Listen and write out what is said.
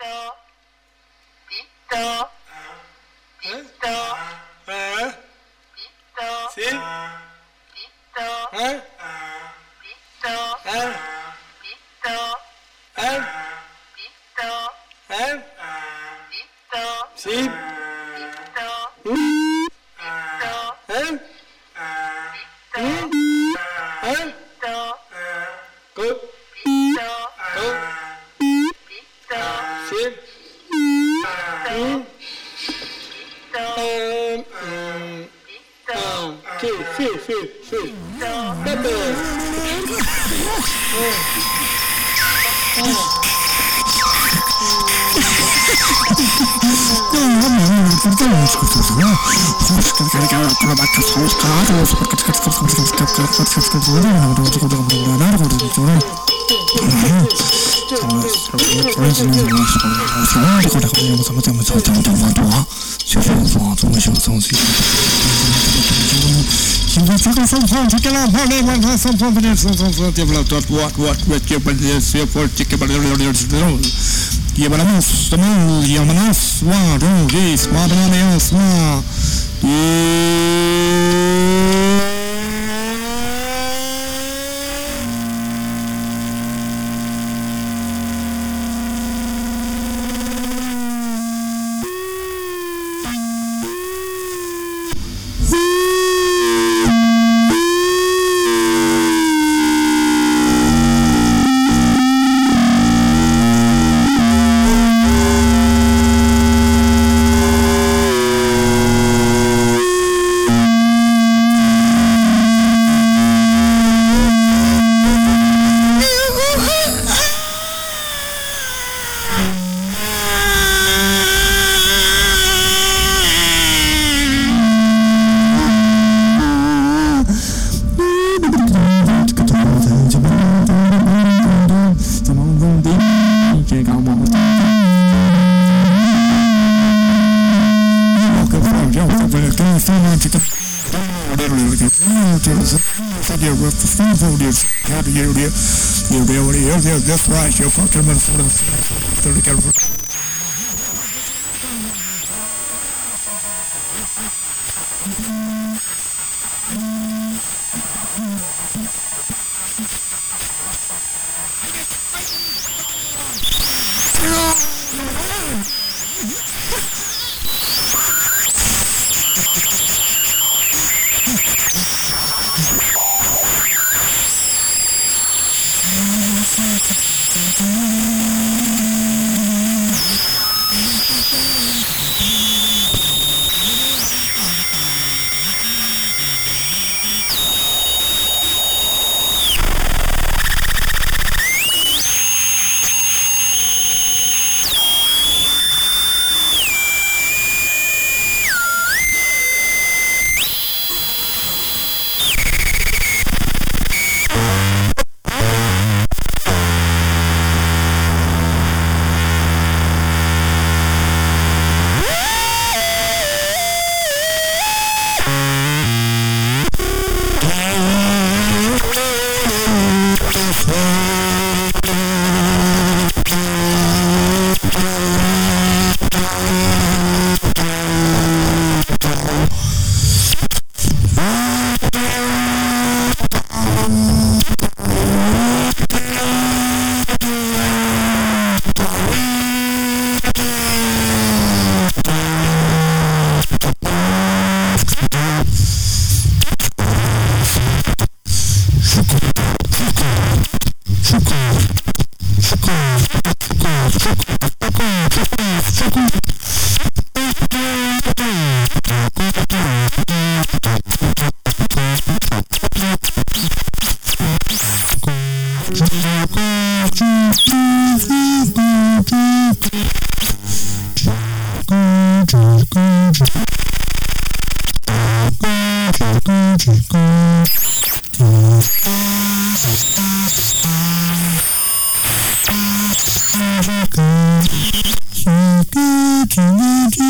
と、きっと、Sí, sí, sí, sí. Pepe. Mm-hmm. 小小壮，从小从小。Și se forte, ce pe de um. the forget what the food vote is. How do you do it? You'll be able to hear this. That's right. You're fucking in front of the Thank you. そのまま下げて、そのまま